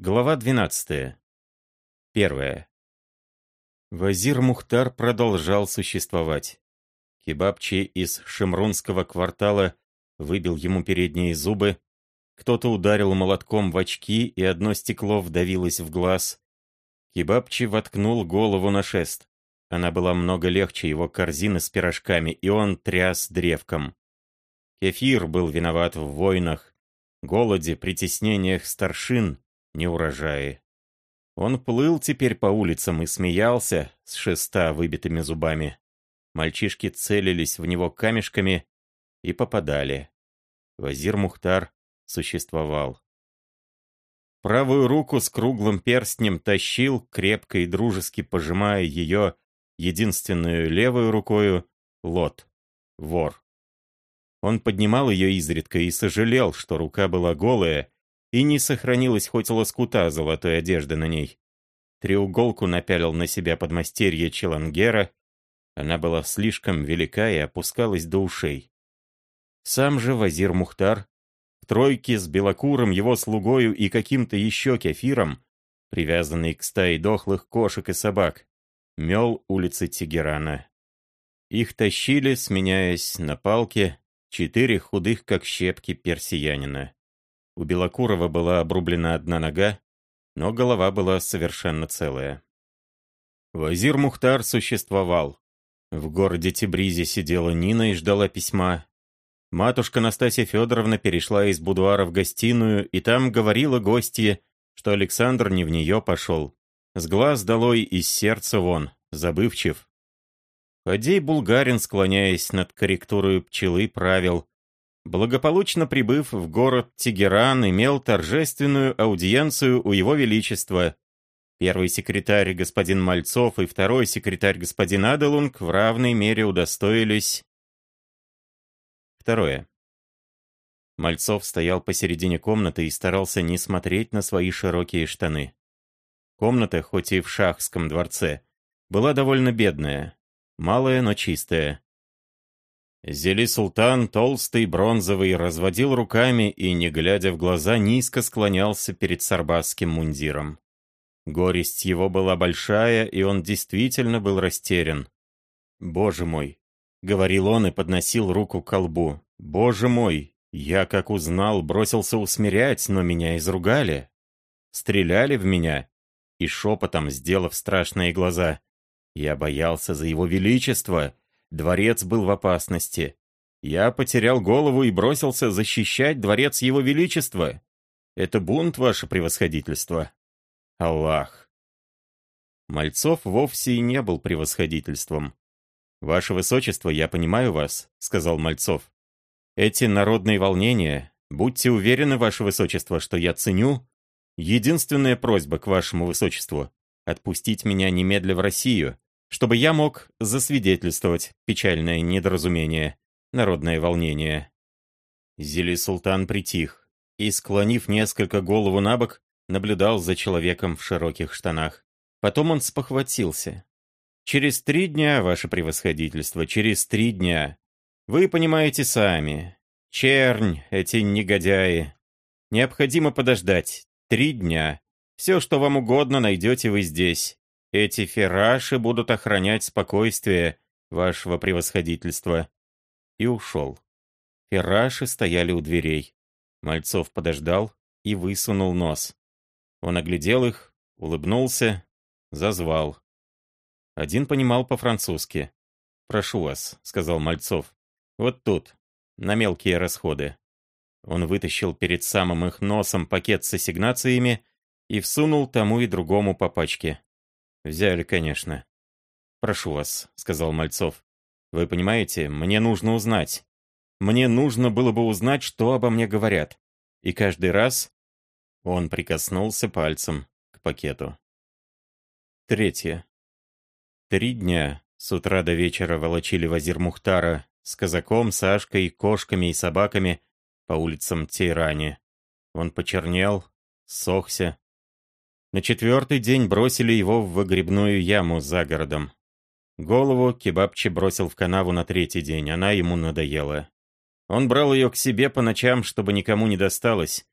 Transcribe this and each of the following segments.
Глава 12. Первая. Вазир Мухтар продолжал существовать. Кебабчи из Шемрунского квартала выбил ему передние зубы, кто-то ударил молотком в очки, и одно стекло вдавилось в глаз. Кебабчи воткнул голову на шест. Она была много легче его корзины с пирожками, и он тряс древком. Кефир был виноват в войнах, голоде, притеснениях старшин, неурожае. Он плыл теперь по улицам и смеялся с шеста выбитыми зубами. Мальчишки целились в него камешками и попадали. Вазир Мухтар существовал. Правую руку с круглым перстнем тащил, крепко и дружески пожимая ее единственную левую рукою, Лот, вор. Он поднимал ее изредка и сожалел, что рука была голая, и не сохранилось хоть лоскута золотой одежды на ней. Треуголку напялил на себя подмастерье Челангера. Она была слишком велика и опускалась до ушей. Сам же Вазир Мухтар, в тройке с Белокуром, его слугою и каким-то еще кефиром, привязанный к стае дохлых кошек и собак, мел улицы Тегерана. Их тащили, сменяясь на палке, четыре худых, как щепки, персиянина. У Белокурова была обрублена одна нога, но голова была совершенно целая. Вазир Мухтар существовал. В городе Тибризе сидела Нина и ждала письма. Матушка Настасья Федоровна перешла из будуара в гостиную, и там говорила гостье, что Александр не в нее пошел. С глаз долой из сердца вон, забывчив. Ходей Булгарин, склоняясь над корректурой пчелы, правил, благополучно прибыв в город Тегеран, имел торжественную аудиенцию у его величества. Первый секретарь господин Мальцов и второй секретарь господин Аделунг в равной мере удостоились. Второе. Мальцов стоял посередине комнаты и старался не смотреть на свои широкие штаны. Комната, хоть и в шахском дворце, была довольно бедная, малая, но чистая. Зели Султан, толстый, бронзовый, разводил руками и, не глядя в глаза, низко склонялся перед сарбасским мундиром. Горесть его была большая, и он действительно был растерян. «Боже мой!» — говорил он и подносил руку к колбу. «Боже мой! Я, как узнал, бросился усмирять, но меня изругали. Стреляли в меня!» И шепотом, сделав страшные глаза. «Я боялся за его величество!» Дворец был в опасности. Я потерял голову и бросился защищать дворец Его Величества. Это бунт, ваше превосходительство. Аллах. Мальцов вовсе и не был превосходительством. «Ваше Высочество, я понимаю вас», — сказал Мальцов. «Эти народные волнения, будьте уверены, Ваше Высочество, что я ценю. Единственная просьба к Вашему Высочеству — отпустить меня немедля в Россию, чтобы я мог засвидетельствовать печальное недоразумение, народное волнение. Зели Султан притих и, склонив несколько голову на бок, наблюдал за человеком в широких штанах. Потом он спохватился. «Через три дня, ваше превосходительство, через три дня. Вы понимаете сами. Чернь, эти негодяи. Необходимо подождать. Три дня. Все, что вам угодно, найдете вы здесь. Эти ферраши будут охранять спокойствие вашего превосходительства». И ушел. Ферраши стояли у дверей. Мальцов подождал и высунул нос. Он оглядел их, улыбнулся, зазвал. Один понимал по-французски. «Прошу вас», — сказал Мальцов. «Вот тут, на мелкие расходы». Он вытащил перед самым их носом пакет с ассигнациями и всунул тому и другому по пачке. «Взяли, конечно». «Прошу вас», — сказал Мальцов. «Вы понимаете, мне нужно узнать. Мне нужно было бы узнать, что обо мне говорят. И каждый раз...» Он прикоснулся пальцем к пакету. Третье. Три дня с утра до вечера волочили Вазир Мухтара с казаком, Сашкой, кошками и собаками по улицам Тейрани. Он почернел, сохся, на четвертый день бросили его в выгребную яму за городом. Голову Кебабчи бросил в канаву на третий день, она ему надоела. Он брал ее к себе по ночам, чтобы никому не досталось,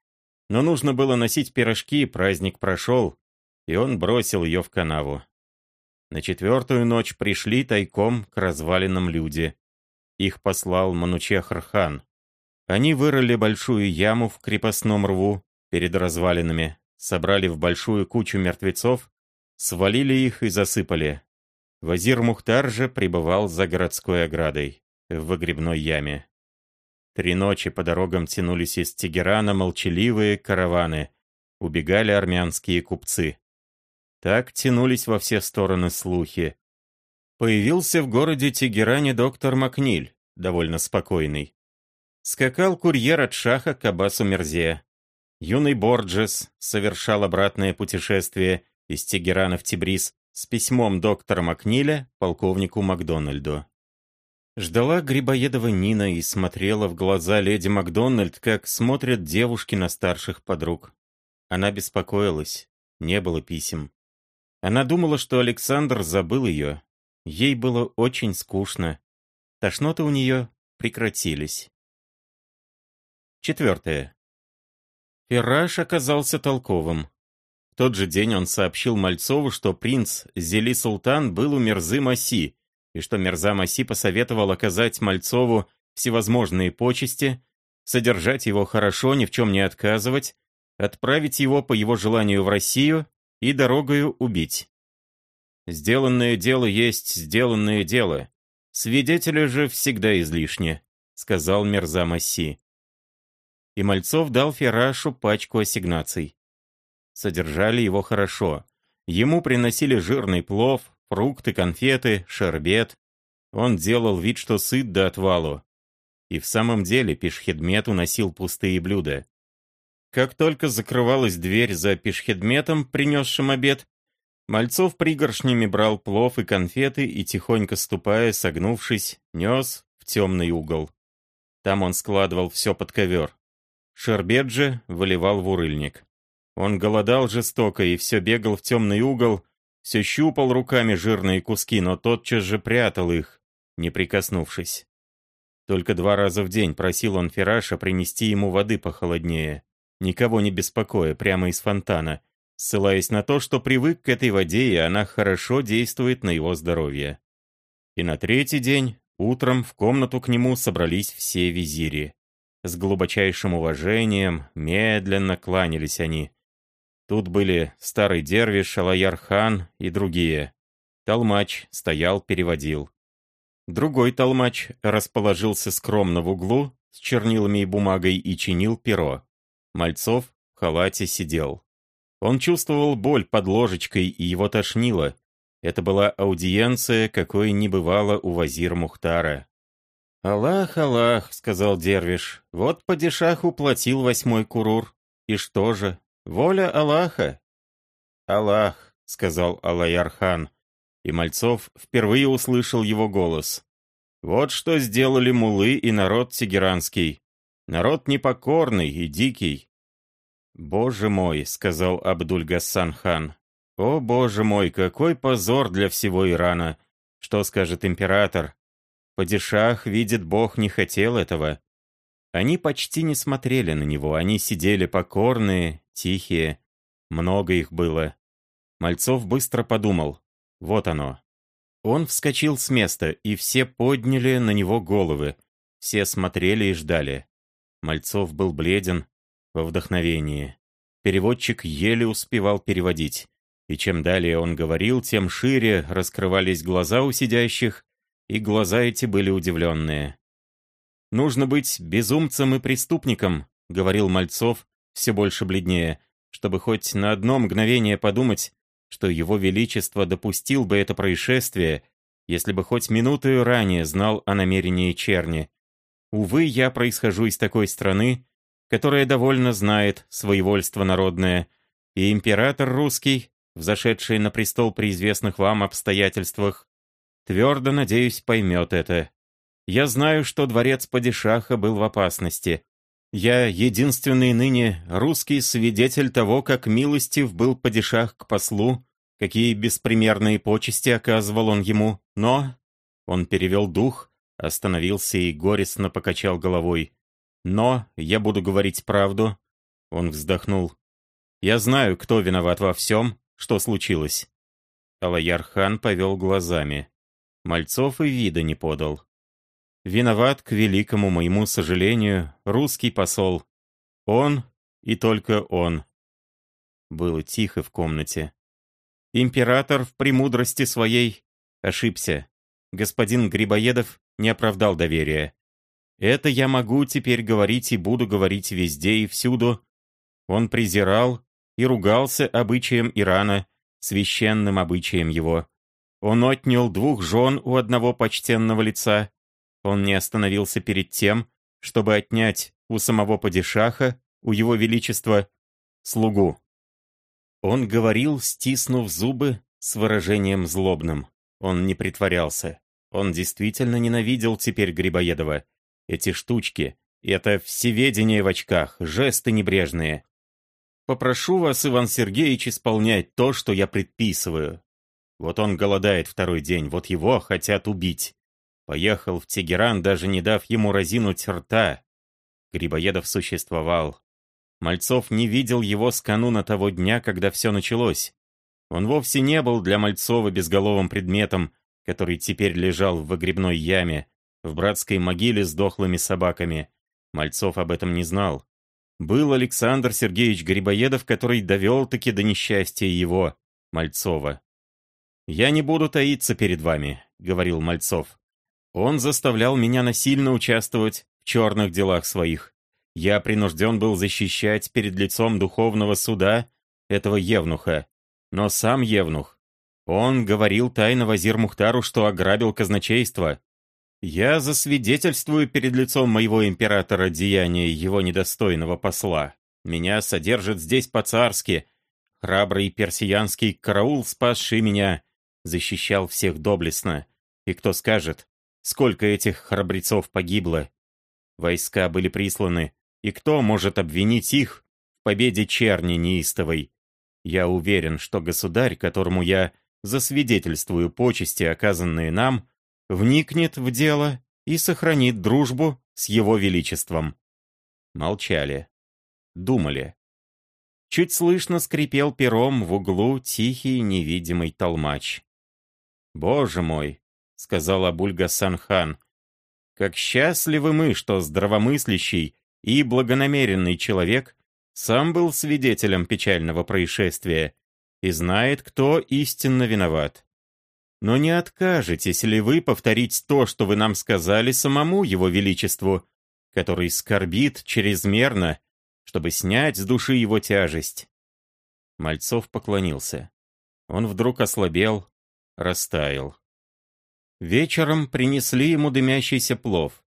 Но нужно было носить пирожки, праздник прошел, и он бросил ее в канаву. На четвертую ночь пришли тайком к развалинам люди. Их послал Манучехр-хан. Они вырыли большую яму в крепостном рву перед развалинами, собрали в большую кучу мертвецов, свалили их и засыпали. Вазир Мухтар же пребывал за городской оградой, в выгребной яме. Три ночи по дорогам тянулись из Тегерана молчаливые караваны, убегали армянские купцы. Так тянулись во все стороны слухи. Появился в городе Тегеране доктор Макниль, довольно спокойный. Скакал курьер от Шаха к Аббасу Мерзе. Юный Борджес совершал обратное путешествие из Тегерана в Тибрис с письмом доктора Макниля полковнику Макдональду. Ждала Грибоедова Нина и смотрела в глаза леди Макдональд, как смотрят девушки на старших подруг. Она беспокоилась, не было писем. Она думала, что Александр забыл ее. Ей было очень скучно. Тошноты у нее прекратились. Четвертое. Ферраж оказался толковым. В тот же день он сообщил Мальцову, что принц Зели Султан был у Мерзы Маси, и что Мерза Маси посоветовал оказать Мальцову всевозможные почести, содержать его хорошо, ни в чем не отказывать, отправить его по его желанию в Россию и дорогою убить. Сделанное дело есть сделанное дело. Свидетели же всегда излишне, сказал Мерза Масси и Мальцов дал Ферашу пачку ассигнаций. Содержали его хорошо. Ему приносили жирный плов, фрукты, конфеты, шербет. Он делал вид, что сыт до отвалу. И в самом деле Пешхедмет уносил пустые блюда. Как только закрывалась дверь за Пешхедметом, принесшим обед, Мальцов пригоршнями брал плов и конфеты и, тихонько ступая, согнувшись, нес в темный угол. Там он складывал все под ковер. Шербет же выливал в урыльник. Он голодал жестоко и все бегал в темный угол, все щупал руками жирные куски, но тотчас же прятал их, не прикоснувшись. Только два раза в день просил он Фераша принести ему воды похолоднее, никого не беспокоя, прямо из фонтана, ссылаясь на то, что привык к этой воде, и она хорошо действует на его здоровье. И на третий день, утром, в комнату к нему собрались все визири. С глубочайшим уважением медленно кланялись они. Тут были старый дервиш, Алаяр-хан и другие. Толмач стоял, переводил. Другой толмач расположился скромно в углу с чернилами и бумагой и чинил перо. Мальцов в халате сидел. Он чувствовал боль под ложечкой и его тошнило. Это была аудиенция, какой не бывало у вазир Мухтара. «Аллах, Аллах», — сказал Дервиш, — «вот падишах уплатил восьмой курур. И что же? Воля Аллаха». «Аллах», — сказал Аллаяр-хан, и Мальцов впервые услышал его голос. «Вот что сделали мулы и народ тегеранский. Народ непокорный и дикий». «Боже мой», — сказал Абдуль-Гассан хан, — «о, боже мой, какой позор для всего Ирана! Что скажет император?» Падишах, видит Бог, не хотел этого. Они почти не смотрели на него, они сидели покорные, тихие. Много их было. Мальцов быстро подумал. Вот оно. Он вскочил с места, и все подняли на него головы. Все смотрели и ждали. Мальцов был бледен, во вдохновении. Переводчик еле успевал переводить. И чем далее он говорил, тем шире раскрывались глаза у сидящих, и глаза эти были удивленные. «Нужно быть безумцем и преступником», — говорил Мальцов, все больше бледнее, чтобы хоть на одно мгновение подумать, что его величество допустил бы это происшествие, если бы хоть минуту ранее знал о намерении черни. Увы, я происхожу из такой страны, которая довольно знает своевольство народное, и император русский, взошедший на престол при известных вам обстоятельствах, Твердо, надеюсь, поймет это. Я знаю, что дворец Падишаха был в опасности. Я единственный ныне русский свидетель того, как милостив был Падишах к послу, какие беспримерные почести оказывал он ему, но... Он перевел дух, остановился и горестно покачал головой. Но я буду говорить правду. Он вздохнул. «Я знаю, кто виноват во всем, что случилось». Алаяр-хан повел глазами. Мальцов и вида не подал. Виноват, к великому моему сожалению, русский посол. Он и только он. Было тихо в комнате. Император в премудрости своей ошибся. Господин Грибоедов не оправдал доверия. Это я могу теперь говорить и буду говорить везде и всюду. Он презирал и ругался обычаем Ирана, священным обычаем его. Он отнял двух жен у одного почтенного лица. Он не остановился перед тем, чтобы отнять у самого падишаха, у его величества, слугу. Он говорил, стиснув зубы, с выражением злобным. Он не притворялся. Он действительно ненавидел теперь Грибоедова. Эти штучки, это всеведение в очках, жесты небрежные. Попрошу вас, Иван Сергеевич, исполнять то, что я предписываю. Вот он голодает второй день, вот его хотят убить. Поехал в Тегеран, даже не дав ему разинуть рта. Грибоедов существовал. Мальцов не видел его с кануна того дня, когда все началось. Он вовсе не был для Мальцова безголовым предметом, который теперь лежал в выгребной яме, в братской могиле с дохлыми собаками. Мальцов об этом не знал. Был Александр Сергеевич Грибоедов, который довел-таки до несчастья его, Мальцова. «Я не буду таиться перед вами», — говорил Мальцов. «Он заставлял меня насильно участвовать в черных делах своих. Я принужден был защищать перед лицом духовного суда этого евнуха. Но сам евнух, он говорил тайно Вазир Мухтару, что ограбил казначейство. Я засвидетельствую перед лицом моего императора деяния его недостойного посла. Меня содержит здесь по-царски. Храбрый персиянский караул, спасший меня, защищал всех доблестно. И кто скажет, сколько этих храбрецов погибло? Войска были присланы, и кто может обвинить их в победе черни неистовой? Я уверен, что государь, которому я засвидетельствую почести, оказанные нам, вникнет в дело и сохранит дружбу с его величеством. Молчали. Думали. Чуть слышно скрипел пером в углу тихий невидимый толмач. «Боже мой!» — сказал Абуль-Гасан-хан. «Как счастливы мы, что здравомыслящий и благонамеренный человек сам был свидетелем печального происшествия и знает, кто истинно виноват. Но не откажетесь ли вы повторить то, что вы нам сказали самому его величеству, который скорбит чрезмерно, чтобы снять с души его тяжесть?» Мальцов поклонился. Он вдруг ослабел, растаял. Вечером принесли ему дымящийся плов.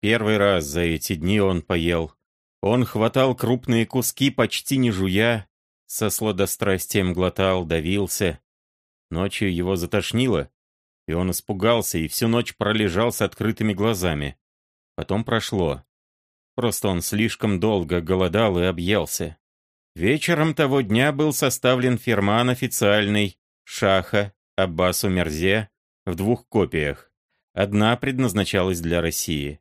Первый раз за эти дни он поел. Он хватал крупные куски, почти не жуя, со сладострастием глотал, давился. Ночью его затошнило, и он испугался и всю ночь пролежал с открытыми глазами. Потом прошло. Просто он слишком долго голодал и объелся. Вечером того дня был составлен ферман официальный Шаха Аббасу Мерзе в двух копиях. Одна предназначалась для России.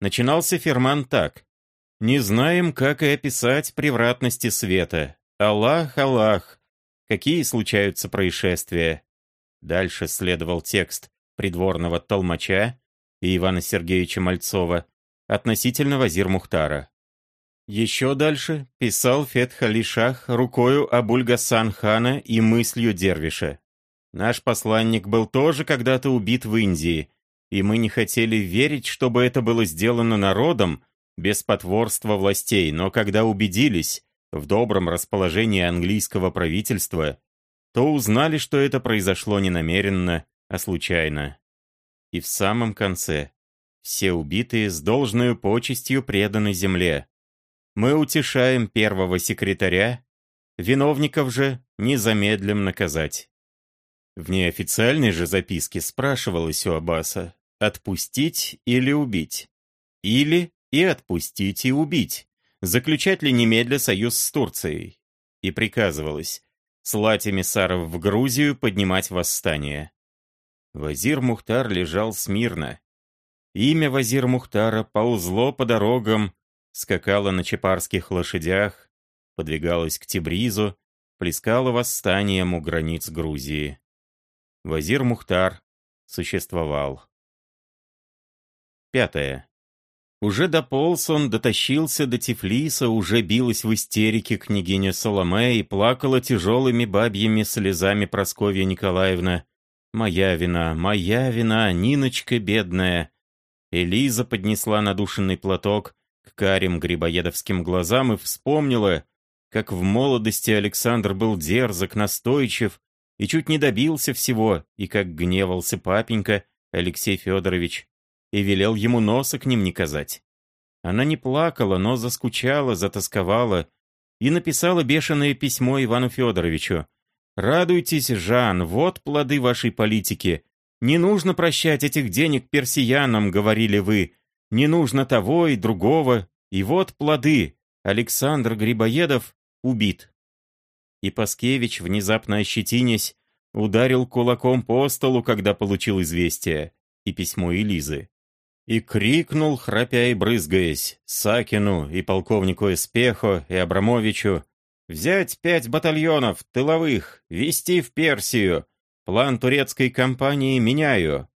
Начинался ферман так. «Не знаем, как и описать превратности света. Аллах, Аллах! Какие случаются происшествия?» Дальше следовал текст придворного толмача и Ивана Сергеевича Мальцова относительно Вазир Мухтара. Еще дальше писал Фет Халишах рукою Абуль-Гасан хана и мыслью Дервиша. Наш посланник был тоже когда-то убит в Индии, и мы не хотели верить, чтобы это было сделано народом, без потворства властей, но когда убедились в добром расположении английского правительства, то узнали, что это произошло не намеренно, а случайно. И в самом конце все убитые с должной почестью преданы земле. Мы утешаем первого секретаря, виновников же не замедлим наказать. В неофициальной же записке спрашивалось у Аббаса, Отпустить или убить? Или и отпустить и убить? Заключать ли немедля союз с Турцией? И приказывалось слать эмиссаров в Грузию поднимать восстание. Вазир Мухтар лежал смирно. Имя Вазир Мухтара ползло по дорогам, скакало на чепарских лошадях, подвигалась к Тибризу, плескала восстанием у границ Грузии. Вазир Мухтар существовал. Пятое. Уже дополз он, дотащился до Тифлиса, уже билась в истерике княгиня Соломе и плакала тяжелыми бабьими слезами Просковья Николаевна. «Моя вина, моя вина, Ниночка бедная!» Элиза поднесла надушенный платок к карим грибоедовским глазам и вспомнила, как в молодости Александр был дерзок, настойчив и чуть не добился всего, и как гневался папенька Алексей Федорович, и велел ему носа к ним не казать. Она не плакала, но заскучала, затасковала и написала бешеное письмо Ивану Федоровичу. «Радуйтесь, Жан, вот плоды вашей политики. Не нужно прощать этих денег персиянам, говорили вы. Не нужно того и другого. И вот плоды. Александр Грибоедов убит». И Паскевич, внезапно ощетинясь, ударил кулаком по столу, когда получил известие, и письмо Элизы и крикнул, храпя и брызгаясь, Сакину и полковнику Эспехо и Абрамовичу «Взять пять батальонов, тыловых, вести в Персию. План турецкой кампании меняю.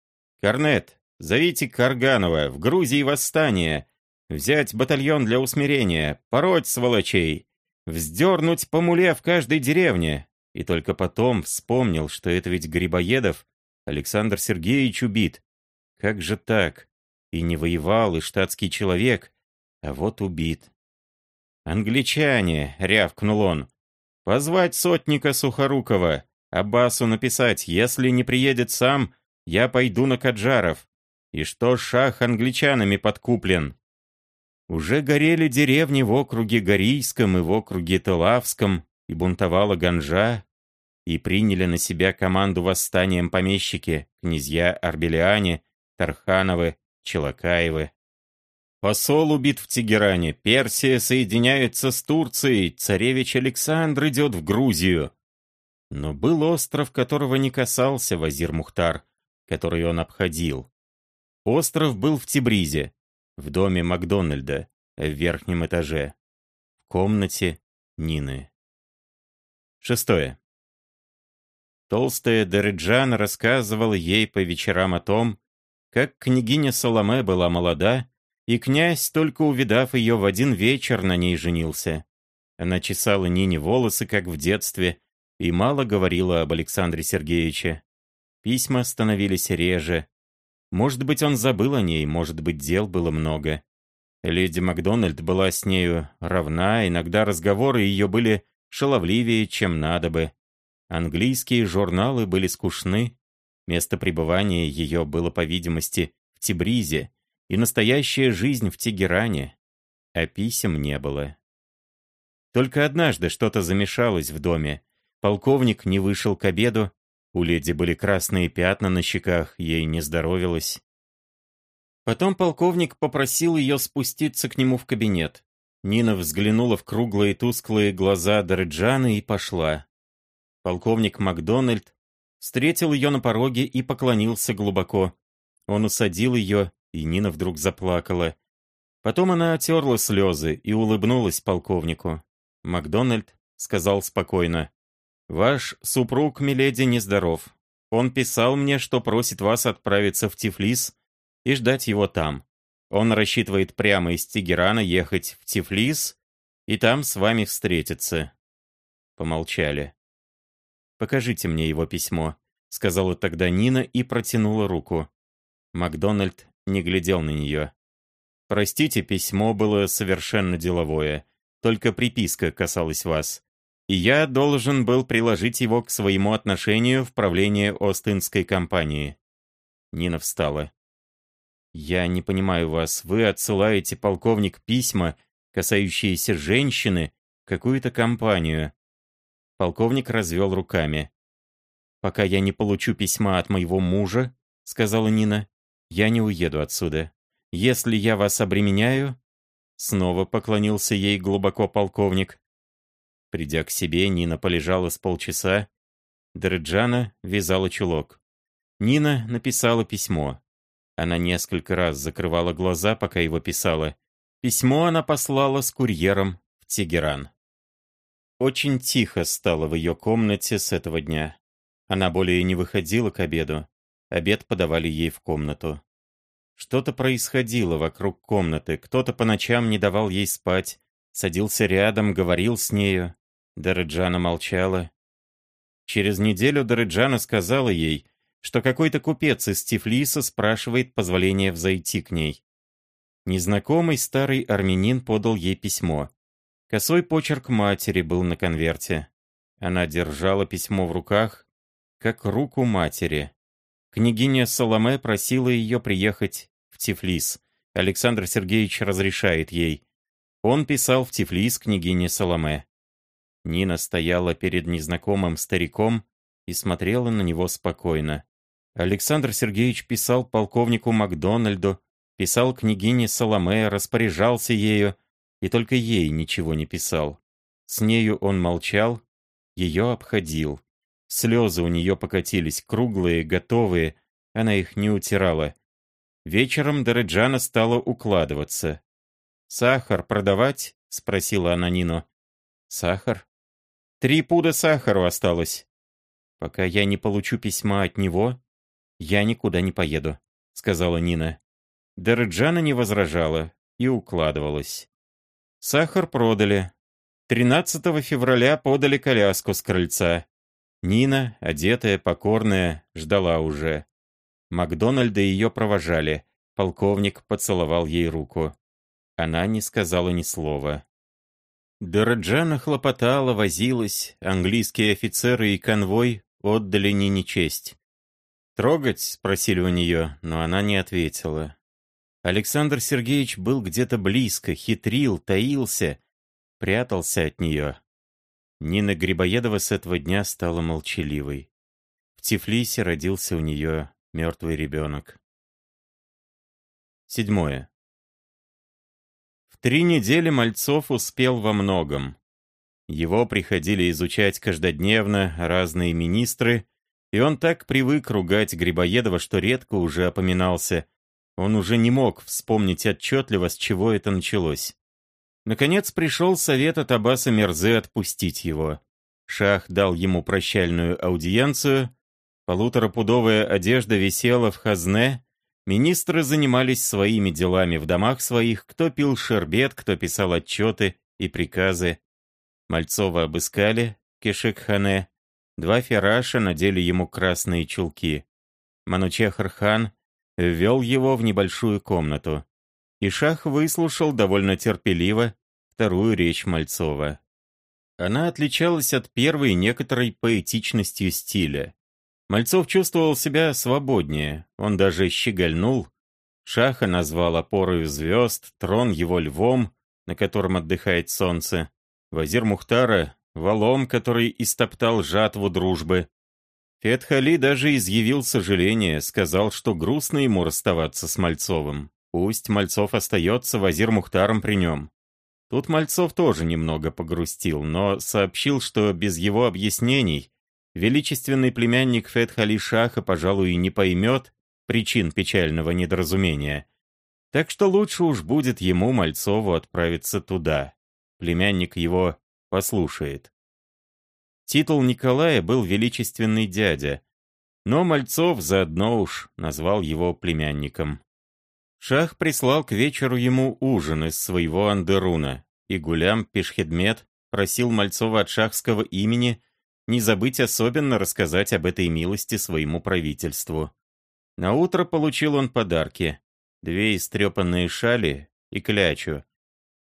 Корнет, зовите Карганова, в Грузии восстание. Взять батальон для усмирения, пороть сволочей, вздернуть по муле в каждой деревне». И только потом вспомнил, что это ведь Грибоедов, Александр Сергеевич убит. Как же так? И не воевал, и штатский человек, а вот убит. «Англичане!» — рявкнул он. «Позвать сотника Сухорукова, Аббасу написать, если не приедет сам, я пойду на Каджаров. И что шах англичанами подкуплен?» Уже горели деревни в округе Горийском и в округе Талавском, и бунтовала Ганжа, и приняли на себя команду восстанием помещики, князья Арбелиане, Тархановы, Челакаевы. Посол убит в Тегеране, Персия соединяется с Турцией, царевич Александр идет в Грузию. Но был остров, которого не касался Вазир Мухтар, который он обходил. Остров был в Тибризе, в доме Макдональда, в верхнем этаже, в комнате Нины. Шестое. Толстая Дереджан рассказывала ей по вечерам о том, как княгиня Соломе была молода, и князь, только увидав ее в один вечер, на ней женился. Она чесала Нине волосы, как в детстве, и мало говорила об Александре Сергеевиче. Письма становились реже. Может быть, он забыл о ней, может быть, дел было много. Леди Макдональд была с нею равна, иногда разговоры ее были шаловливее, чем надо бы. Английские журналы были скучны, Место пребывания ее было, по видимости, в Тибризе, и настоящая жизнь в Тегеране, а писем не было. Только однажды что-то замешалось в доме. Полковник не вышел к обеду, у леди были красные пятна на щеках, ей не здоровилось. Потом полковник попросил ее спуститься к нему в кабинет. Нина взглянула в круглые тусклые глаза Дореджана и пошла. Полковник Макдональд встретил ее на пороге и поклонился глубоко. Он усадил ее, и Нина вдруг заплакала. Потом она отерла слезы и улыбнулась полковнику. Макдональд сказал спокойно. «Ваш супруг, миледи, нездоров. Он писал мне, что просит вас отправиться в Тифлис и ждать его там. Он рассчитывает прямо из Тегерана ехать в Тифлис и там с вами встретиться». Помолчали. «Покажите мне его письмо», — сказала тогда Нина и протянула руку. Макдональд не глядел на нее. «Простите, письмо было совершенно деловое. Только приписка касалась вас. И я должен был приложить его к своему отношению в правление Остинской компании». Нина встала. «Я не понимаю вас. Вы отсылаете, полковник, письма, касающиеся женщины, какую-то компанию. Полковник развел руками. «Пока я не получу письма от моего мужа», — сказала Нина, — «я не уеду отсюда. Если я вас обременяю...» Снова поклонился ей глубоко полковник. Придя к себе, Нина полежала с полчаса. Дреджана вязала чулок. Нина написала письмо. Она несколько раз закрывала глаза, пока его писала. Письмо она послала с курьером в Тегеран. Очень тихо стало в ее комнате с этого дня. Она более не выходила к обеду. Обед подавали ей в комнату. Что-то происходило вокруг комнаты, кто-то по ночам не давал ей спать, садился рядом, говорил с нею. Дарыджана молчала. Через неделю Дарыджана сказала ей, что какой-то купец из Тифлиса спрашивает позволения взойти к ней. Незнакомый старый армянин подал ей письмо. Косой почерк матери был на конверте. Она держала письмо в руках, как руку матери. Княгиня Соломе просила ее приехать в Тифлис. Александр Сергеевич разрешает ей. Он писал в Тифлис княгине Соломе. Нина стояла перед незнакомым стариком и смотрела на него спокойно. Александр Сергеевич писал полковнику Макдональду, писал княгине Соломе, распоряжался ею, и только ей ничего не писал. С нею он молчал, ее обходил. Слезы у нее покатились, круглые, готовые, она их не утирала. Вечером Дореджана стала укладываться. «Сахар продавать?» — спросила она Нину. «Сахар?» «Три пуда сахару осталось. Пока я не получу письма от него, «Я никуда не поеду», — сказала Нина. Дарыджана не возражала и укладывалась. Сахар продали. 13 февраля подали коляску с крыльца. Нина, одетая, покорная, ждала уже. Макдональда ее провожали. Полковник поцеловал ей руку. Она не сказала ни слова. Дораджана хлопотала, возилась, английские офицеры и конвой отдали Нине честь. «Трогать?» — спросили у нее, но она не ответила. Александр Сергеевич был где-то близко, хитрил, таился, прятался от нее. Нина Грибоедова с этого дня стала молчаливой. В Тифлисе родился у нее мертвый ребенок. Седьмое. Три недели Мальцов успел во многом. Его приходили изучать каждодневно разные министры, и он так привык ругать Грибоедова, что редко уже опоминался. Он уже не мог вспомнить отчетливо, с чего это началось. Наконец пришел совет от Аббаса Мерзе отпустить его. Шах дал ему прощальную аудиенцию, полуторапудовая одежда висела в хазне, министры занимались своими делами в домах своих, кто пил шербет, кто писал отчеты и приказы. Мальцова обыскали, Кешек-хане, Два фераша надели ему красные чулки. Манучехар-хан ввел его в небольшую комнату. И Шах выслушал довольно терпеливо вторую речь Мальцова. Она отличалась от первой некоторой поэтичностью стиля. Мальцов чувствовал себя свободнее, он даже щегольнул. Шаха назвал опорою звезд, трон его львом, на котором отдыхает солнце. Вазир Мухтара валом, который истоптал жатву дружбы. Фетхали даже изъявил сожаление, сказал, что грустно ему расставаться с Мальцовым. Пусть Мальцов остается Вазир Мухтаром при нем. Тут Мальцов тоже немного погрустил, но сообщил, что без его объяснений величественный племянник Фетхали Шаха, пожалуй, не поймет причин печального недоразумения. Так что лучше уж будет ему, Мальцову, отправиться туда. Племянник его послушает. Титул Николая был величественный дядя, но Мальцов заодно уж назвал его племянником. Шах прислал к вечеру ему ужин из своего андеруна, и Гулям Пешхедмет просил Мальцова от шахского имени не забыть особенно рассказать об этой милости своему правительству. На утро получил он подарки: две истрепанные шали и клячу,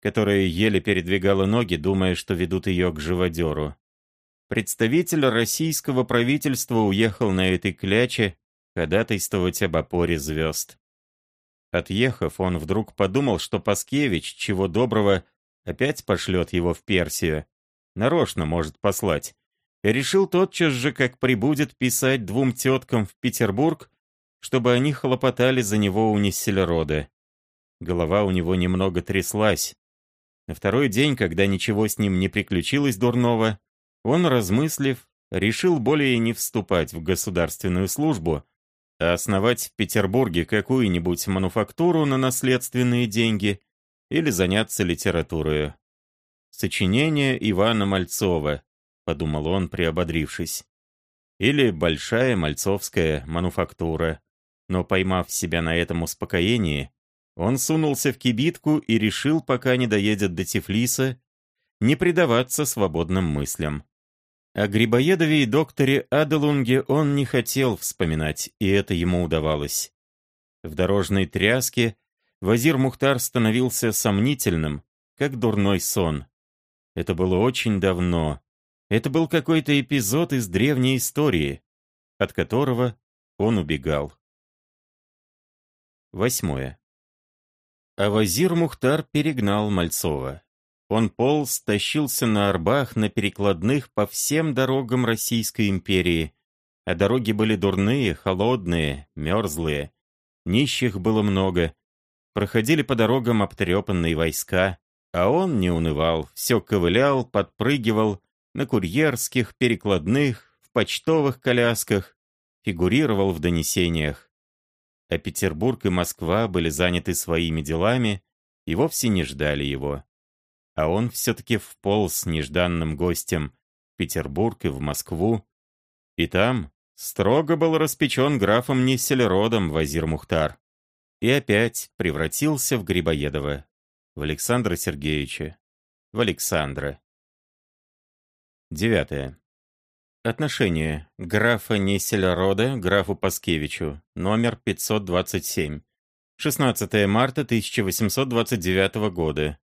которая еле передвигала ноги, думая, что ведут ее к живодеру. Представитель российского правительства уехал на этой кляче ходатайствовать об опоре звезд. Отъехав, он вдруг подумал, что Паскевич, чего доброго, опять пошлет его в Персию. Нарочно может послать. Решил тотчас же, как прибудет, писать двум теткам в Петербург, чтобы они хлопотали за него у Нессельрода. Голова у него немного тряслась, на второй день, когда ничего с ним не приключилось дурного, он, размыслив, решил более не вступать в государственную службу, а основать в Петербурге какую-нибудь мануфактуру на наследственные деньги или заняться литературой. Сочинение Ивана Мальцова, подумал он, приободрившись. Или большая мальцовская мануфактура. Но поймав себя на этом успокоении, он сунулся в кибитку и решил, пока не доедет до Тифлиса, не предаваться свободным мыслям. О Грибоедове и докторе Аделунге он не хотел вспоминать, и это ему удавалось. В дорожной тряске Вазир Мухтар становился сомнительным, как дурной сон. Это было очень давно. Это был какой-то эпизод из древней истории, от которого он убегал. Восьмое. А Вазир Мухтар перегнал Мальцова. Он полз, тащился на арбах, на перекладных по всем дорогам Российской империи. А дороги были дурные, холодные, мерзлые. Нищих было много. Проходили по дорогам обтрепанные войска. А он не унывал, все ковылял, подпрыгивал на курьерских, перекладных, в почтовых колясках, фигурировал в донесениях. А Петербург и Москва были заняты своими делами и вовсе не ждали его а он все-таки вполз нежданным гостем в Петербург и в Москву. И там строго был распечен графом Несселеродом Вазир Мухтар. И опять превратился в Грибоедова, в Александра Сергеевича, в Александра. Девятое. Отношение графа Несселерода графу Паскевичу, номер 527. 16 марта 1829 года.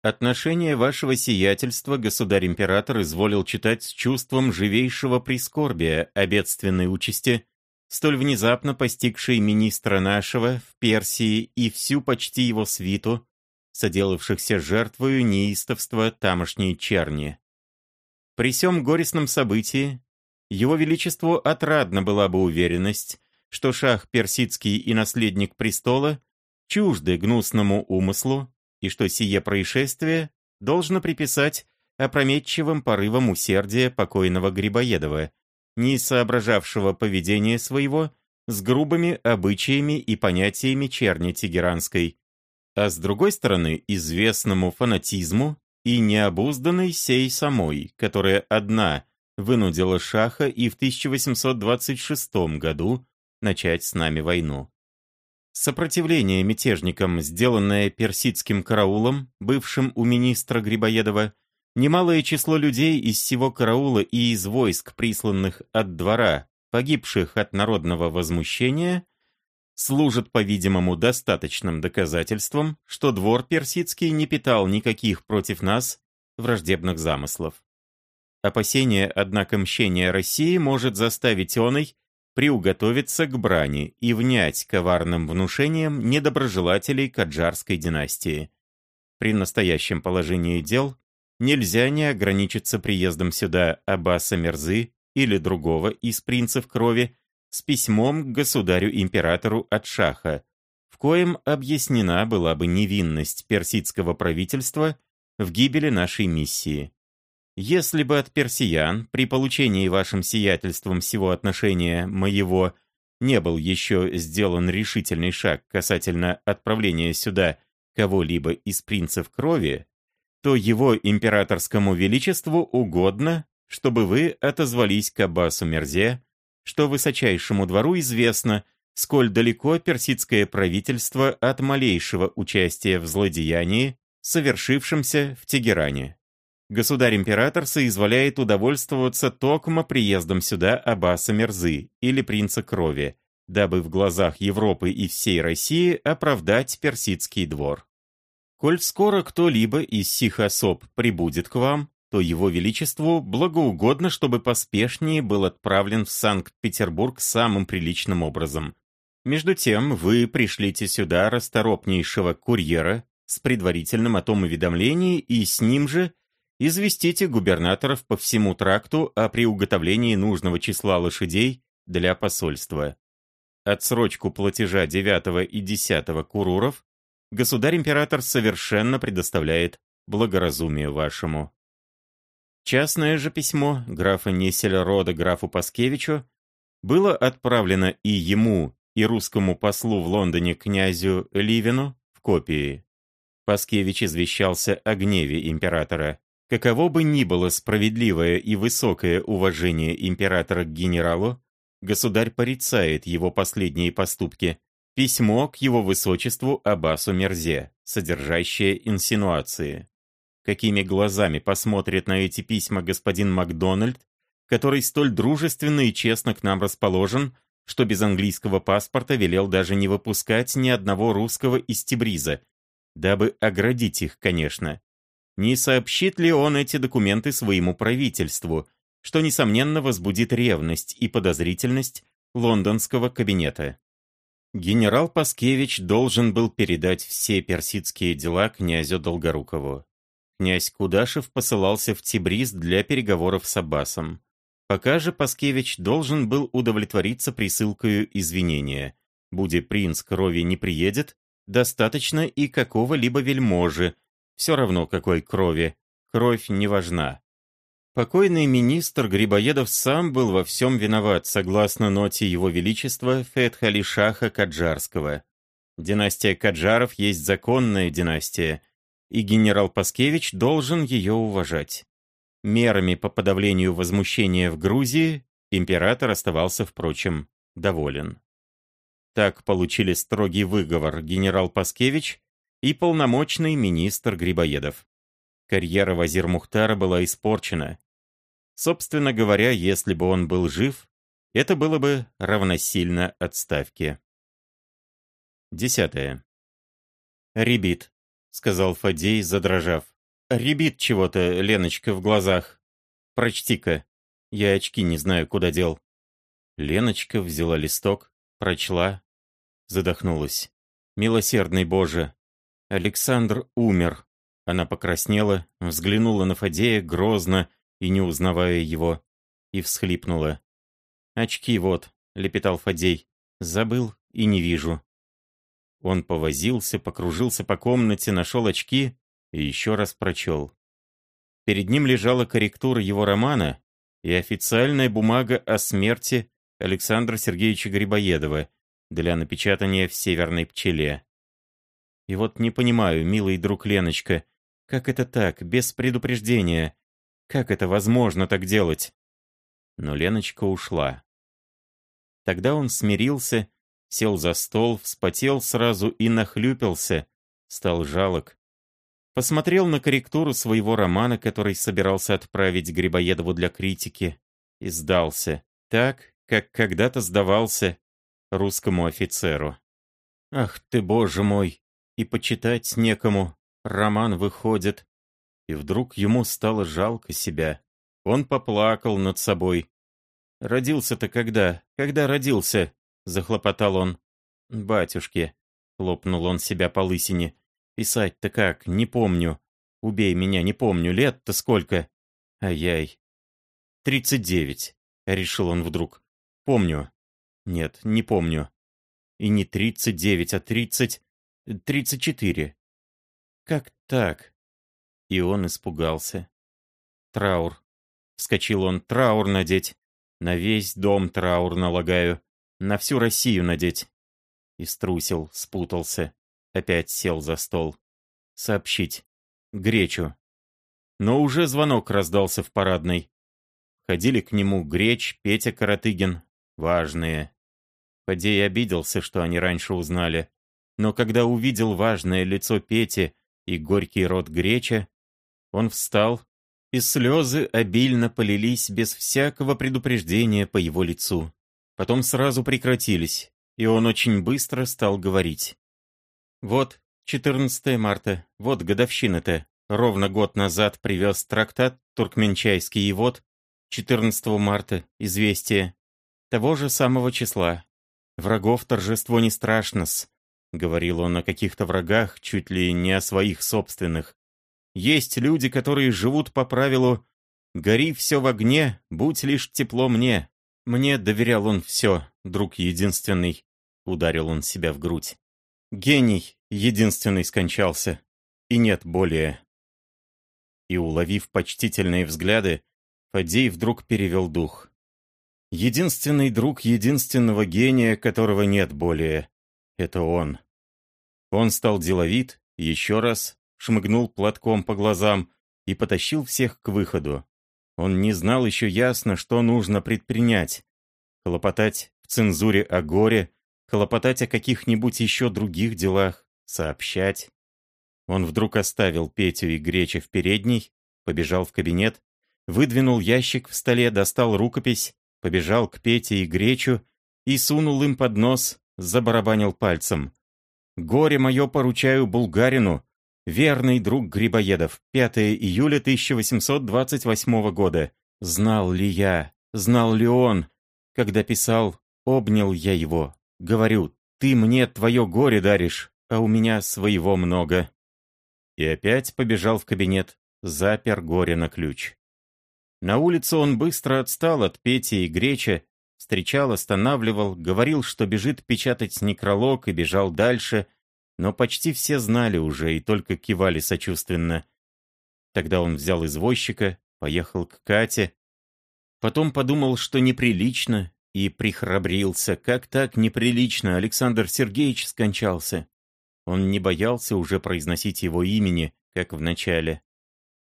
Отношение вашего сиятельства государь-император изволил читать с чувством живейшего прискорбия о бедственной участи, столь внезапно постигшей министра нашего в Персии и всю почти его свиту, соделавшихся жертвою неистовства тамошней черни. При сём горестном событии его величеству отрадна была бы уверенность, что шах персидский и наследник престола чужды гнусному умыслу, и что сие происшествие должно приписать опрометчивым порывам усердия покойного Грибоедова, не соображавшего поведения своего с грубыми обычаями и понятиями черни тегеранской, а с другой стороны известному фанатизму и необузданной сей самой, которая одна вынудила Шаха и в 1826 году начать с нами войну. Сопротивление мятежникам, сделанное персидским караулом, бывшим у министра Грибоедова, немалое число людей из всего караула и из войск, присланных от двора, погибших от народного возмущения, служат, по-видимому, достаточным доказательством, что двор персидский не питал никаких против нас враждебных замыслов. Опасение, однако, мщения России может заставить оной приуготовиться к брани и внять коварным внушениям недоброжелателей Каджарской династии. При настоящем положении дел нельзя не ограничиться приездом сюда Аббаса Мерзы или другого из принцев крови с письмом к государю-императору от Шаха, в коем объяснена была бы невинность персидского правительства в гибели нашей миссии. Если бы от персиян при получении вашим сиятельством всего отношения моего не был еще сделан решительный шаг касательно отправления сюда кого-либо из принцев крови, то его императорскому величеству угодно, чтобы вы отозвались к Аббасу Мерзе, что высочайшему двору известно, сколь далеко персидское правительство от малейшего участия в злодеянии, совершившемся в Тегеране. Государь-император соизволяет удовольствоваться токмо приездом сюда Аббаса Мерзы или принца крови, дабы в глазах Европы и всей России оправдать персидский двор. Коль скоро кто-либо из сих особ прибудет к вам, то его величеству благоугодно, чтобы поспешнее был отправлен в Санкт-Петербург самым приличным образом. Между тем, вы пришлите сюда расторопнейшего курьера с предварительным о том уведомлении и с ним же известите губернаторов по всему тракту о приуготовлении нужного числа лошадей для посольства. Отсрочку платежа 9 и 10 куруров государь-император совершенно предоставляет благоразумию вашему. Частное же письмо графа Несельрода графу Паскевичу было отправлено и ему, и русскому послу в Лондоне князю Ливину в копии. Паскевич извещался о гневе императора. Каково бы ни было справедливое и высокое уважение императора к генералу, государь порицает его последние поступки. Письмо к его высочеству Аббасу Мерзе, содержащее инсинуации. Какими глазами посмотрит на эти письма господин Макдональд, который столь дружественно и честно к нам расположен, что без английского паспорта велел даже не выпускать ни одного русского из Тибриза, дабы оградить их, конечно. Не сообщит ли он эти документы своему правительству, что, несомненно, возбудит ревность и подозрительность лондонского кабинета? Генерал Паскевич должен был передать все персидские дела князю Долгорукову. Князь Кудашев посылался в Тибриз для переговоров с Аббасом. Пока же Паскевич должен был удовлетвориться присылкою извинения. Буде принц крови не приедет, достаточно и какого-либо вельможи, все равно какой крови, кровь не важна. Покойный министр Грибоедов сам был во всем виноват, согласно ноте его величества Фетхали-Шаха Каджарского. Династия Каджаров есть законная династия, и генерал Паскевич должен ее уважать. Мерами по подавлению возмущения в Грузии император оставался, впрочем, доволен. Так получили строгий выговор генерал Паскевич и полномочный министр Грибоедов. Карьера Вазир Мухтара была испорчена. Собственно говоря, если бы он был жив, это было бы равносильно отставке. Десятое. «Ребит», — сказал Фадей, задрожав. Ребит чего-то, Леночка, в глазах. Прочти-ка. Я очки не знаю, куда дел. Леночка взяла листок, прочла, задохнулась. Милосердный Боже! Александр умер. Она покраснела, взглянула на Фадея грозно и не узнавая его, и всхлипнула. «Очки вот», — лепетал Фадей. «Забыл и не вижу». Он повозился, покружился по комнате, нашел очки и еще раз прочел. Перед ним лежала корректура его романа и официальная бумага о смерти Александра Сергеевича Грибоедова для напечатания в «Северной пчеле». И вот не понимаю, милый друг Леночка, как это так, без предупреждения? Как это возможно так делать? Но Леночка ушла. Тогда он смирился, сел за стол, вспотел сразу и нахлюпился, стал жалок. Посмотрел на корректуру своего романа, который собирался отправить Грибоедову для критики, и сдался, так, как когда-то сдавался русскому офицеру. Ах ты, боже мой, и почитать некому, роман выходит. И вдруг ему стало жалко себя. Он поплакал над собой. «Родился-то когда? Когда родился?» — захлопотал он. «Батюшки!» — хлопнул он себя по лысине. Писать-то как, не помню. Убей меня, не помню, лет-то сколько. Ай-яй. Тридцать девять, решил он вдруг. Помню. Нет, не помню. И не тридцать девять, а тридцать... тридцать четыре. Как так? И он испугался. Траур. Вскочил он, траур надеть. На весь дом траур налагаю. На всю Россию надеть. И струсил, спутался. Опять сел за стол. Сообщить. Гречу. Но уже звонок раздался в парадной. Ходили к нему Греч, Петя Каратыгин. Важные. Фадей обиделся, что они раньше узнали. Но когда увидел важное лицо Пети и горький рот Греча, он встал, и слезы обильно полились без всякого предупреждения по его лицу. Потом сразу прекратились, и он очень быстро стал говорить. Вот 14 марта, вот годовщина-то. Ровно год назад привез трактат туркменчайский, и вот 14 марта известие. Того же самого числа. Врагов торжество не страшно-с. Говорил он о каких-то врагах, чуть ли не о своих собственных. Есть люди, которые живут по правилу «Гори все в огне, будь лишь тепло мне». Мне доверял он все, друг единственный. Ударил он себя в грудь. Гений единственный скончался, и нет более. И, уловив почтительные взгляды, Фадей вдруг перевел дух. Единственный друг единственного гения, которого нет более, это он. Он стал деловит, еще раз, шмыгнул платком по глазам и потащил всех к выходу. Он не знал еще ясно, что нужно предпринять. Хлопотать в цензуре о горе, хлопотать о каких-нибудь еще других делах, сообщать. Он вдруг оставил Петю и Греча в передней, побежал в кабинет, выдвинул ящик в столе, достал рукопись, побежал к Пете и Гречу и сунул им под нос, забарабанил пальцем. «Горе мое поручаю булгарину, верный друг Грибоедов, 5 июля 1828 года. Знал ли я, знал ли он, когда писал, обнял я его, говорю, ты мне твое горе даришь, а у меня своего много». И опять побежал в кабинет, запер горе на ключ. На улице он быстро отстал от Пети и Греча, встречал, останавливал, говорил, что бежит печатать некролог и бежал дальше, но почти все знали уже и только кивали сочувственно. Тогда он взял извозчика, поехал к Кате. Потом подумал, что неприлично, и прихрабрился. Как так неприлично, Александр Сергеевич скончался. Он не боялся уже произносить его имени, как в начале.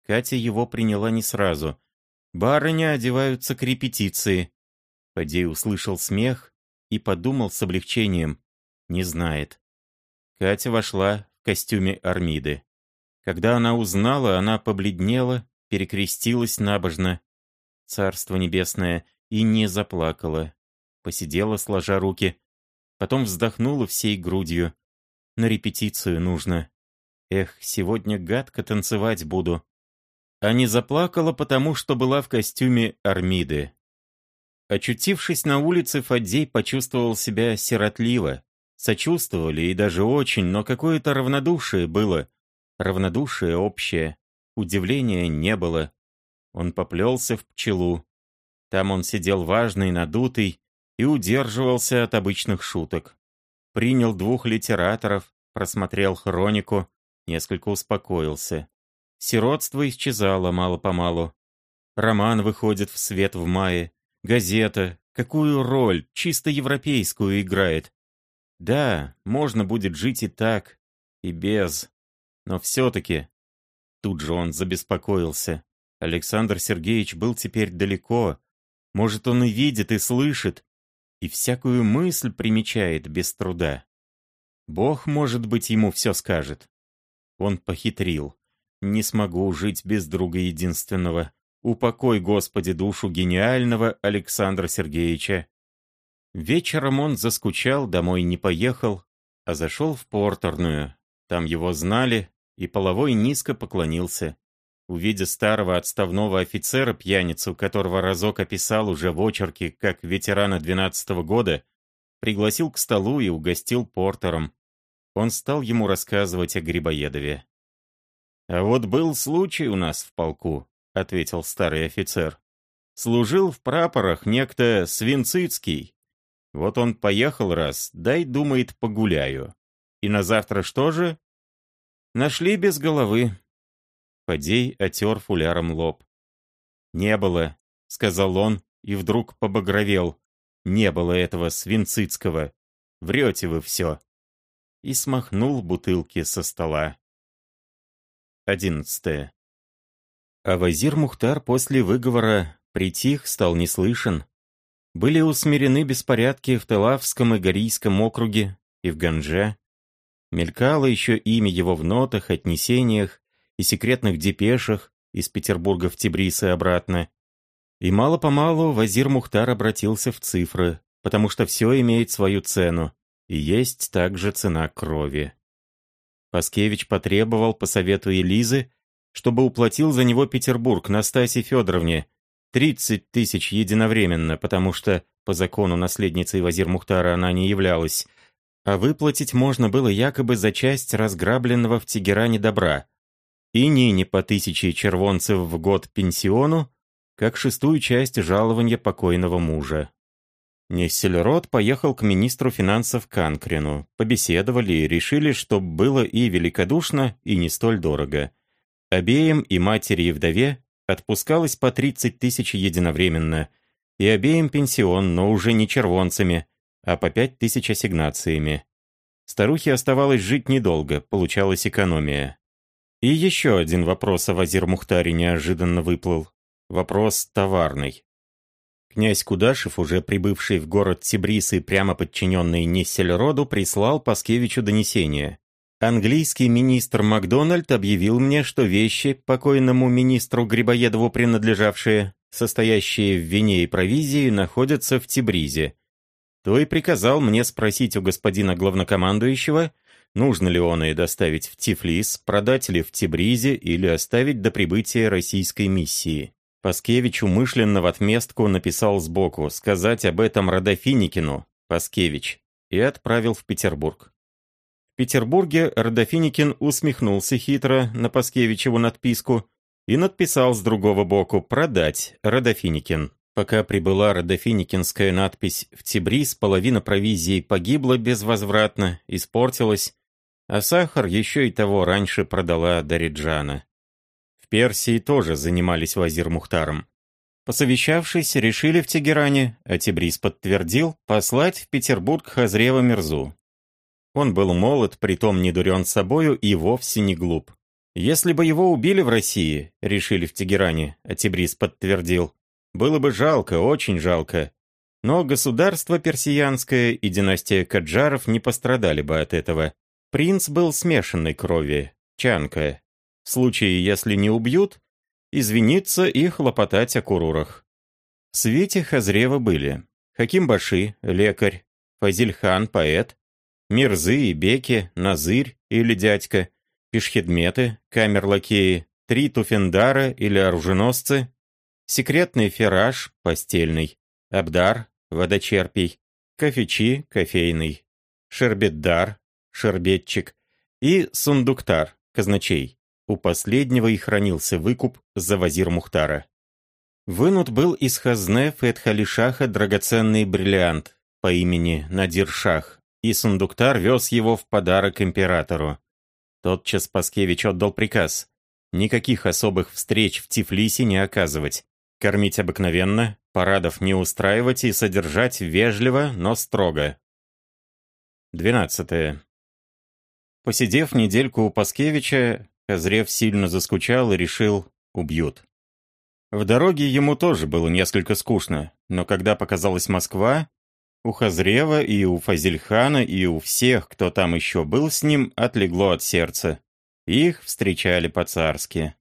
Катя его приняла не сразу. «Барыня одеваются к репетиции». Фадей услышал смех и подумал с облегчением. Не знает. Катя вошла в костюме Армиды. Когда она узнала, она побледнела, перекрестилась набожно. Царство небесное, и не заплакала. Посидела, сложа руки. Потом вздохнула всей грудью. На репетицию нужно. Эх, сегодня гадко танцевать буду а не заплакала потому, что была в костюме Армиды. Очутившись на улице, Фаддей почувствовал себя сиротливо. Сочувствовали и даже очень, но какое-то равнодушие было. Равнодушие общее. Удивления не было. Он поплелся в пчелу. Там он сидел важный, надутый и удерживался от обычных шуток. Принял двух литераторов, просмотрел хронику, несколько успокоился. Сиротство исчезало мало-помалу. Роман выходит в свет в мае. Газета. Какую роль, чисто европейскую, играет. Да, можно будет жить и так, и без. Но все-таки... Тут же он забеспокоился. Александр Сергеевич был теперь далеко. Может, он и видит, и слышит, и всякую мысль примечает без труда. Бог, может быть, ему все скажет. Он похитрил. Не смогу жить без друга единственного. Упокой, Господи, душу гениального Александра Сергеевича. Вечером он заскучал, домой не поехал, а зашел в портерную. Там его знали, и половой низко поклонился. Увидя старого отставного офицера-пьяницу, которого разок описал уже в очерке как ветерана 12-го года, пригласил к столу и угостил портером. Он стал ему рассказывать о Грибоедове. «А вот был случай у нас в полку», — ответил старый офицер. «Служил в прапорах некто Свинцицкий. Вот он поехал раз, дай, думает, погуляю. И на завтра что же? Нашли без головы». Фадей отер фуляром лоб. «Не было», — сказал он, и вдруг побагровел. «Не было этого Свинцицкого. Врете вы все». И смахнул бутылки со стола. 11. А Вазир Мухтар после выговора притих, стал неслышен. Были усмирены беспорядки в Талавском и Горийском округе и в Ганже. Мелькало еще имя его в нотах, отнесениях и секретных депешах из Петербурга в Тибрис и обратно. И мало-помалу Вазир Мухтар обратился в цифры, потому что все имеет свою цену, и есть также цена крови. Паскевич потребовал по совету Элизы, чтобы уплатил за него Петербург Настасье Федоровне 30 тысяч единовременно, потому что по закону наследницей Вазир Мухтара она не являлась, а выплатить можно было якобы за часть разграбленного в Тегеране добра. И Нине по тысяче червонцев в год пенсиону, как шестую часть жалования покойного мужа. Нессельрод поехал к министру финансов Канкрину. Побеседовали и решили, что было и великодушно, и не столь дорого. Обеим и матери и вдове отпускалось по 30 тысяч единовременно, и обеим пенсион, но уже не червонцами, а по 5 тысяч ассигнациями. Старухе оставалось жить недолго, получалась экономия. И еще один вопрос о Вазир Мухтаре неожиданно выплыл. Вопрос товарный. Князь Кудашев, уже прибывший в город Тибрис и прямо подчиненный Нессельроду, прислал Паскевичу донесение. Английский министр Макдональд объявил мне, что вещи, покойному министру Грибоедову принадлежавшие, состоящие в вине и провизии, находятся в Тибризе. То и приказал мне спросить у господина главнокомандующего, нужно ли он и доставить в Тифлис, продать ли в Тибризе или оставить до прибытия российской миссии. Паскевич умышленно в отместку написал сбоку сказать об этом Родофиникину, Паскевич, и отправил в Петербург. В Петербурге Родофиникин усмехнулся хитро на Паскевичеву надписку и надписал с другого боку «Продать, Родофиникин». Пока прибыла Родофиникинская надпись в Тибрис, половина провизии погибла безвозвратно, испортилась, а сахар еще и того раньше продала Дариджана. Персии тоже занимались Вазир Мухтаром. Посовещавшись, решили в Тегеране, а Тибрис подтвердил, послать в Петербург Хазрева Мирзу. Он был молод, притом не дурен собою и вовсе не глуп. Если бы его убили в России, решили в Тегеране, а Тибрис подтвердил, было бы жалко, очень жалко. Но государство персиянское и династия Каджаров не пострадали бы от этого. Принц был смешанной крови, чанка, в случае, если не убьют, извиниться и хлопотать о курурах. В свете Хазрева были Хаким Баши, лекарь, Фазильхан, поэт, Мирзы и Беки, Назырь или дядька, Пешхедметы, камерлакеи, три туфендара или оруженосцы, секретный фераж, постельный, Абдар, водочерпий, кофечи, кофейный, шербетдар, шербетчик и сундуктар, казначей. У последнего и хранился выкуп за вазир Мухтара. Вынут был из хазне Фетхалишаха драгоценный бриллиант по имени Надир Шах, и сундуктар вез его в подарок императору. Тотчас Паскевич отдал приказ никаких особых встреч в Тифлисе не оказывать, кормить обыкновенно, парадов не устраивать и содержать вежливо, но строго. 12. Посидев недельку у Паскевича, Козрев сильно заскучал и решил «убьют». В дороге ему тоже было несколько скучно, но когда показалась Москва, у Хазрева и у Фазильхана и у всех, кто там еще был с ним, отлегло от сердца. Их встречали по-царски.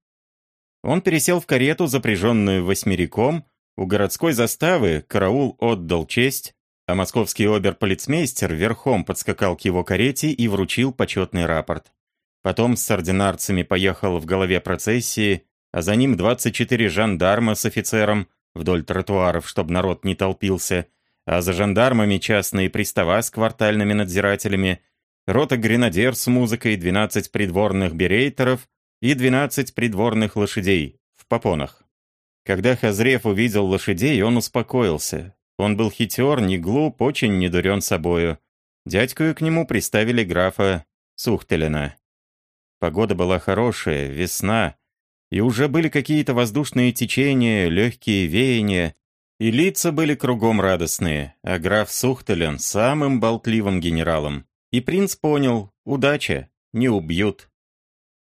Он пересел в карету, запряженную восьмериком, у городской заставы караул отдал честь, а московский оберполицмейстер верхом подскакал к его карете и вручил почетный рапорт. Потом с ординарцами поехал в голове процессии, а за ним 24 жандарма с офицером вдоль тротуаров, чтобы народ не толпился, а за жандармами частные пристава с квартальными надзирателями, рота гренадер с музыкой, 12 придворных берейтеров и 12 придворных лошадей в попонах. Когда Хазрев увидел лошадей, он успокоился. Он был хитер, не глуп, очень недурен собою. Дядькою к нему приставили графа Сухтелена. Погода была хорошая, весна, и уже были какие-то воздушные течения, легкие веяния, и лица были кругом радостные, а граф Сухтелен самым болтливым генералом. И принц понял, удача, не убьют.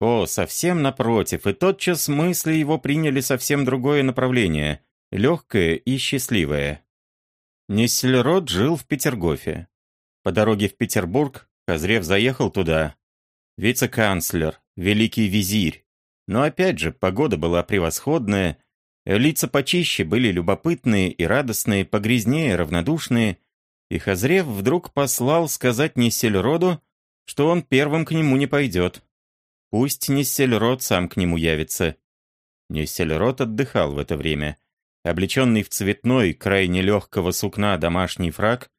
О, совсем напротив, и тотчас мысли его приняли совсем другое направление, легкое и счастливое. Нессельрод жил в Петергофе. По дороге в Петербург Козрев заехал туда, вице-канцлер, великий визирь. Но опять же, погода была превосходная, лица почище были любопытные и радостные, погрязнее, равнодушные, и Хазрев вдруг послал сказать Нессельроду, что он первым к нему не пойдет. Пусть Нессельрод сам к нему явится. Нессельрод отдыхал в это время. Облеченный в цветной, крайне легкого сукна домашний фраг,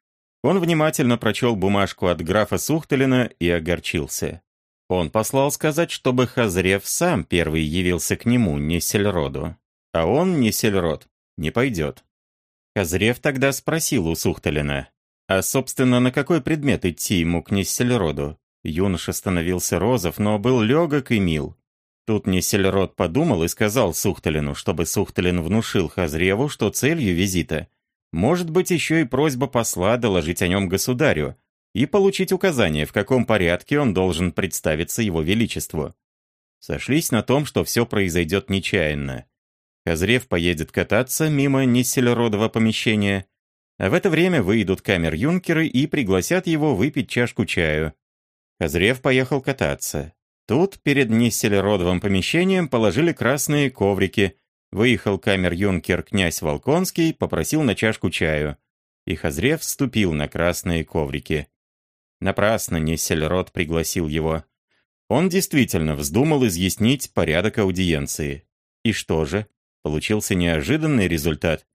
он внимательно прочел бумажку от графа Сухтелина и огорчился. Он послал сказать, чтобы Хазрев сам первый явился к нему, не Сельроду. А он, не Сельрод, не пойдет. Хазрев тогда спросил у Сухталина, а, собственно, на какой предмет идти ему к Нессельроду? Юноша становился розов, но был легок и мил. Тут Нессельрод подумал и сказал Сухталину, чтобы Сухталин внушил Хазреву, что целью визита может быть еще и просьба посла доложить о нем государю, и получить указание, в каком порядке он должен представиться его величеству. Сошлись на том, что все произойдет нечаянно. Козрев поедет кататься мимо Несселеродова помещения, а в это время выйдут камер-юнкеры и пригласят его выпить чашку чаю. Козрев поехал кататься. Тут перед Несселеродовым помещением положили красные коврики. Выехал камер-юнкер князь Волконский, попросил на чашку чаю. И Хазрев вступил на красные коврики. Напрасно Несселерод пригласил его. Он действительно вздумал изъяснить порядок аудиенции. И что же? Получился неожиданный результат.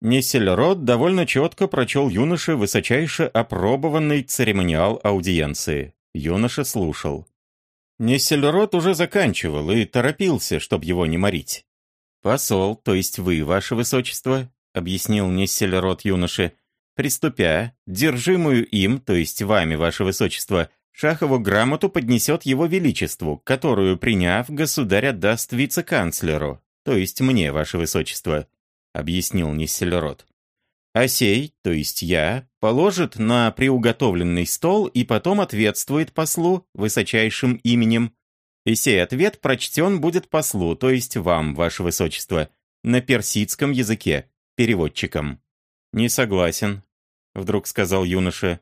Нессельрод довольно четко прочел юноше высочайше опробованный церемониал аудиенции. Юноша слушал. Нессельрод уже заканчивал и торопился, чтобы его не морить. «Посол, то есть вы, ваше высочество», — объяснил Нессельрод юноше, «приступя, держимую им, то есть вами, ваше высочество, Шахову грамоту поднесет его величеству, которую, приняв, государь отдаст вице-канцлеру, то есть мне, ваше высочество», — объяснил Ниссельрод. «А сей, то есть я, положит на приуготовленный стол и потом ответствует послу высочайшим именем. И сей ответ прочтен будет послу, то есть вам, ваше высочество, на персидском языке, переводчиком». «Не согласен», — вдруг сказал юноша.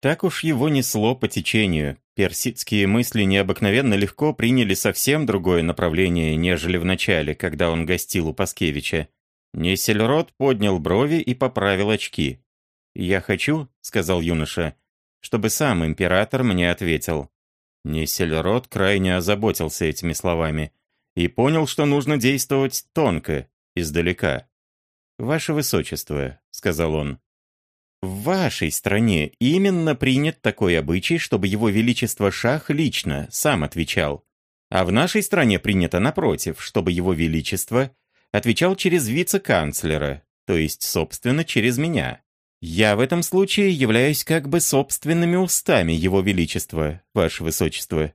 Так уж его несло по течению. Персидские мысли необыкновенно легко приняли совсем другое направление, нежели в начале, когда он гостил у Паскевича. Несельрод поднял брови и поправил очки. «Я хочу», — сказал юноша, — «чтобы сам император мне ответил». Несельрод крайне озаботился этими словами и понял, что нужно действовать тонко, издалека. «Ваше Высочество», — сказал он, в вашей стране именно принят такой обычай, чтобы его величество шах лично сам отвечал. А в нашей стране принято напротив, чтобы его величество отвечал через вице-канцлера, то есть, собственно, через меня. Я в этом случае являюсь как бы собственными устами его величества, ваше высочество.